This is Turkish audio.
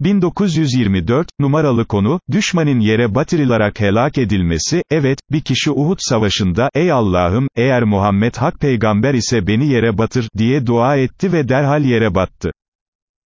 1924, numaralı konu, düşmanın yere batırılarak helak edilmesi, evet, bir kişi Uhud savaşında, ey Allah'ım, eğer Muhammed hak peygamber ise beni yere batır, diye dua etti ve derhal yere battı.